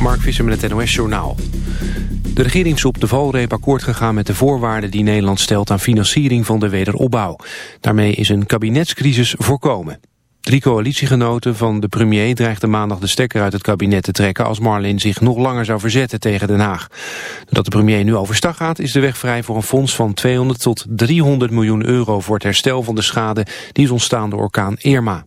Mark Visser met het NOS Journaal. De regering is op de valreep akkoord gegaan met de voorwaarden die Nederland stelt aan financiering van de wederopbouw. Daarmee is een kabinetscrisis voorkomen. Drie coalitiegenoten van de premier dreigden maandag de stekker uit het kabinet te trekken als Marlin zich nog langer zou verzetten tegen Den Haag. Doordat de premier nu overstag gaat is de weg vrij voor een fonds van 200 tot 300 miljoen euro voor het herstel van de schade die is ontstaan door orkaan Irma.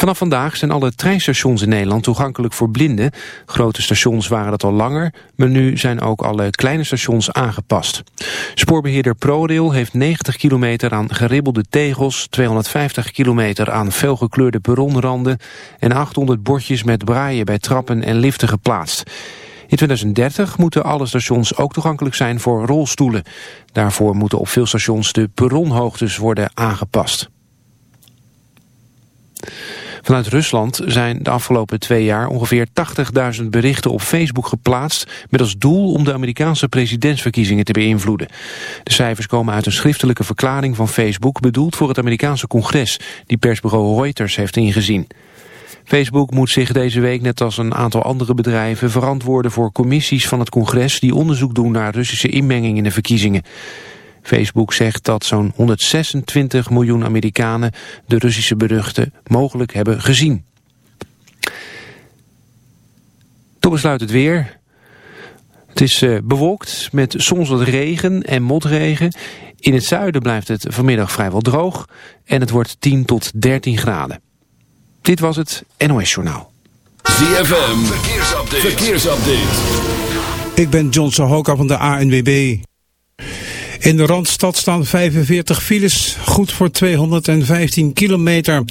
Vanaf vandaag zijn alle treinstations in Nederland toegankelijk voor blinden. Grote stations waren dat al langer, maar nu zijn ook alle kleine stations aangepast. Spoorbeheerder ProRail heeft 90 kilometer aan geribbelde tegels, 250 kilometer aan felgekleurde perronranden en 800 bordjes met braaien bij trappen en liften geplaatst. In 2030 moeten alle stations ook toegankelijk zijn voor rolstoelen. Daarvoor moeten op veel stations de perronhoogtes worden aangepast. Vanuit Rusland zijn de afgelopen twee jaar ongeveer 80.000 berichten op Facebook geplaatst met als doel om de Amerikaanse presidentsverkiezingen te beïnvloeden. De cijfers komen uit een schriftelijke verklaring van Facebook bedoeld voor het Amerikaanse congres die persbureau Reuters heeft ingezien. Facebook moet zich deze week net als een aantal andere bedrijven verantwoorden voor commissies van het congres die onderzoek doen naar Russische inmenging in de verkiezingen. Facebook zegt dat zo'n 126 miljoen Amerikanen de Russische beruchten mogelijk hebben gezien. Tot besluit het weer. Het is uh, bewolkt met soms wat regen en motregen. In het zuiden blijft het vanmiddag vrijwel droog en het wordt 10 tot 13 graden. Dit was het NOS Journaal. ZFM, verkeersupdate. verkeersupdate. Ik ben John Sohoka van de ANWB. In de Randstad staan 45 files, goed voor 215 kilometer.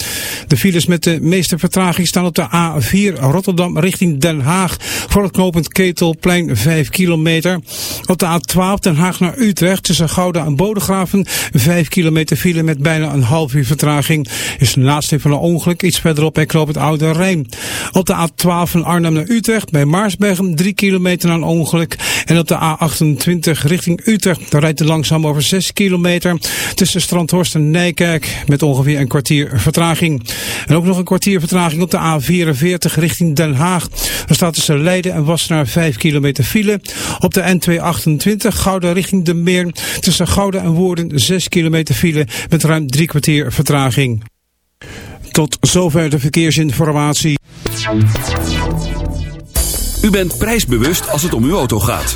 De files met de meeste vertraging staan op de A4 Rotterdam richting Den Haag. Voor het knooppunt Ketelplein 5 kilometer. Op de A12 Den Haag naar Utrecht tussen Gouda en Bodegraven 5 kilometer file met bijna een half uur vertraging. Is de laatste van een ongeluk iets verderop bij knooppunt Oude Rijn. Op de A12 van Arnhem naar Utrecht bij Maarsbergen 3 kilometer een ongeluk. En op de A28 richting Utrecht daar rijdt de langzaam over 6 kilometer tussen Strandhorst en Nijkerk met ongeveer een kwartier vertraging. En ook nog een kwartier vertraging op de A44 richting Den Haag. Er staat tussen Leiden en Wassenaar 5 kilometer file. Op de N228 Gouda richting de Meer tussen Gouda en Woerden 6 kilometer file met ruim drie kwartier vertraging. Tot zover de verkeersinformatie. U bent prijsbewust als het om uw auto gaat.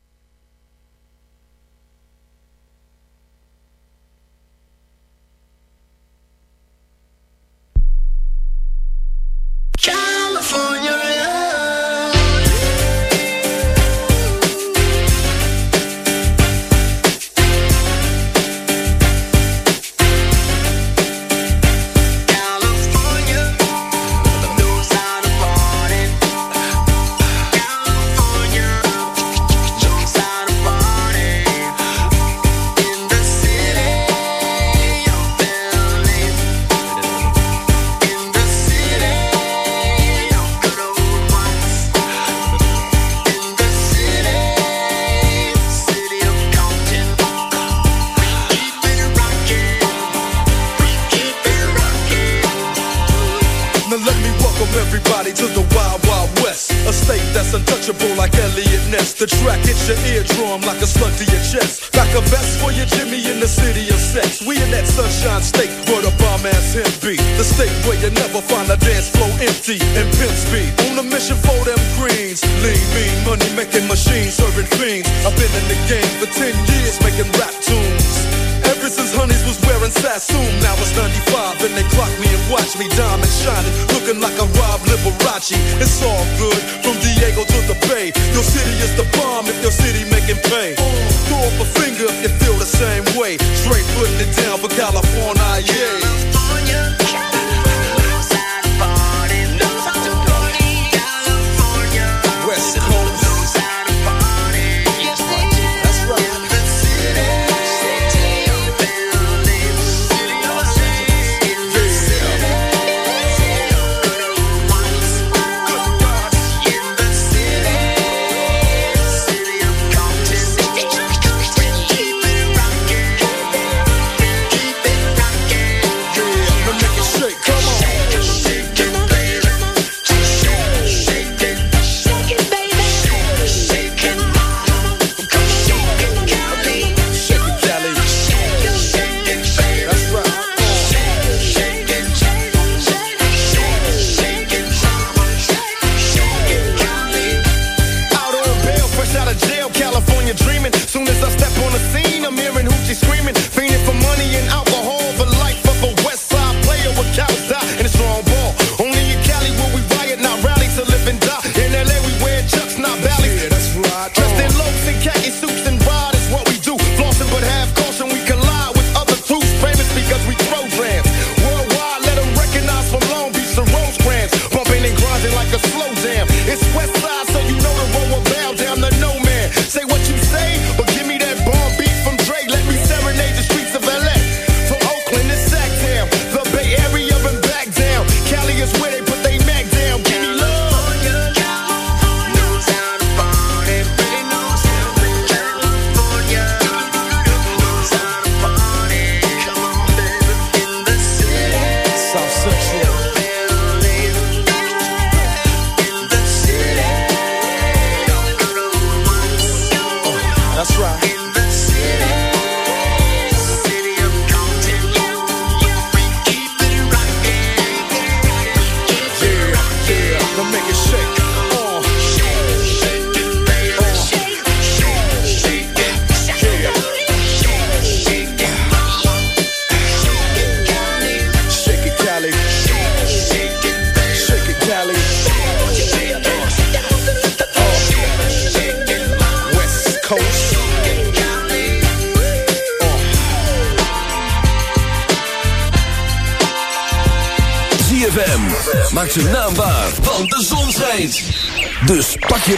yeah.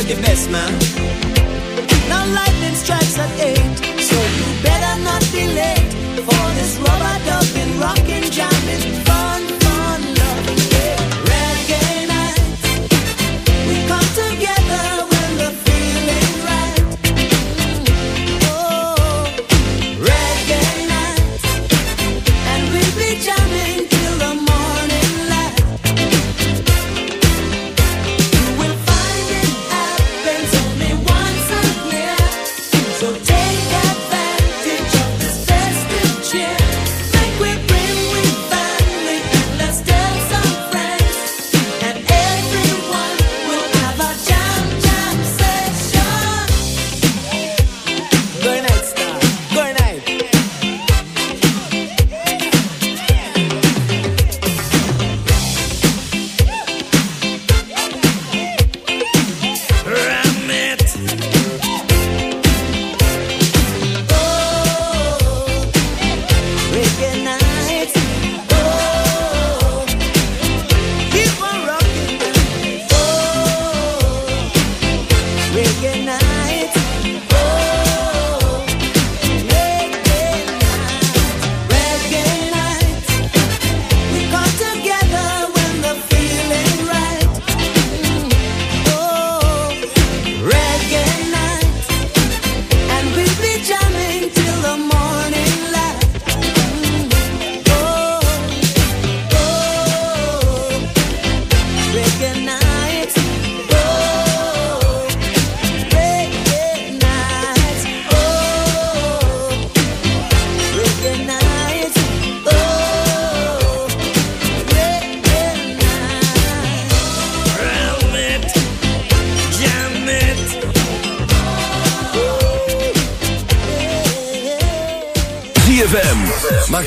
look your best, man. Now lightning strike.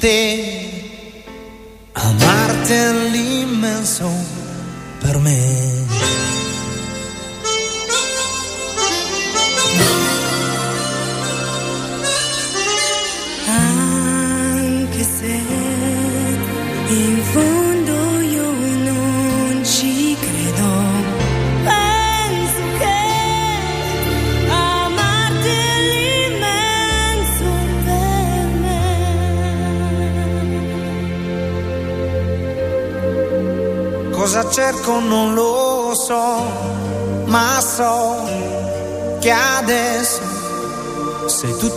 ter.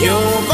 You're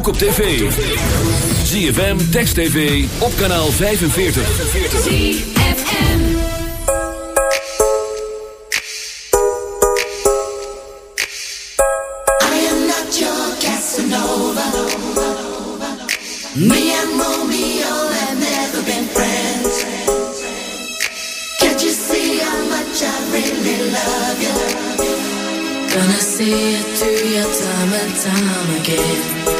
ook op tv. ZFM, Text TV, op kanaal 45. ZFM. I am not your Casanova. Me and Romeo have never been friends. Can't you see how much I really love you? Gonna see it through your time and time again.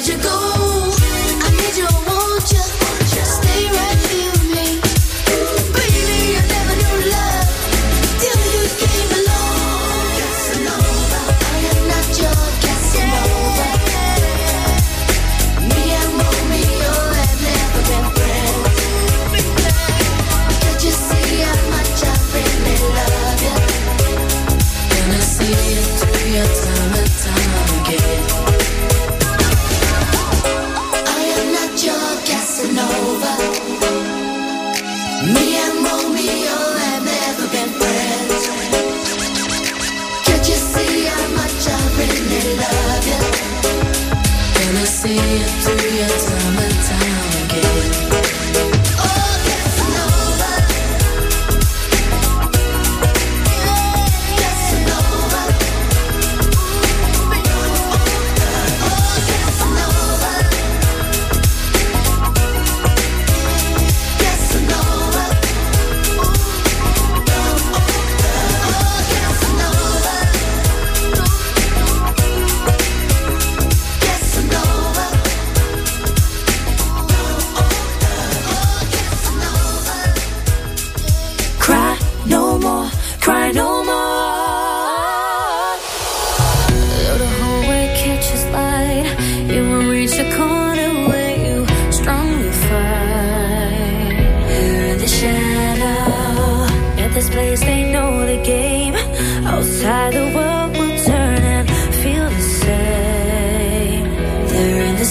let you go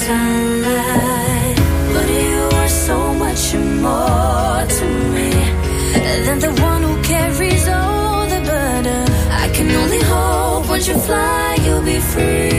But you are so much more to me than the one who carries all the burden. I can only hope when you fly, you'll be free.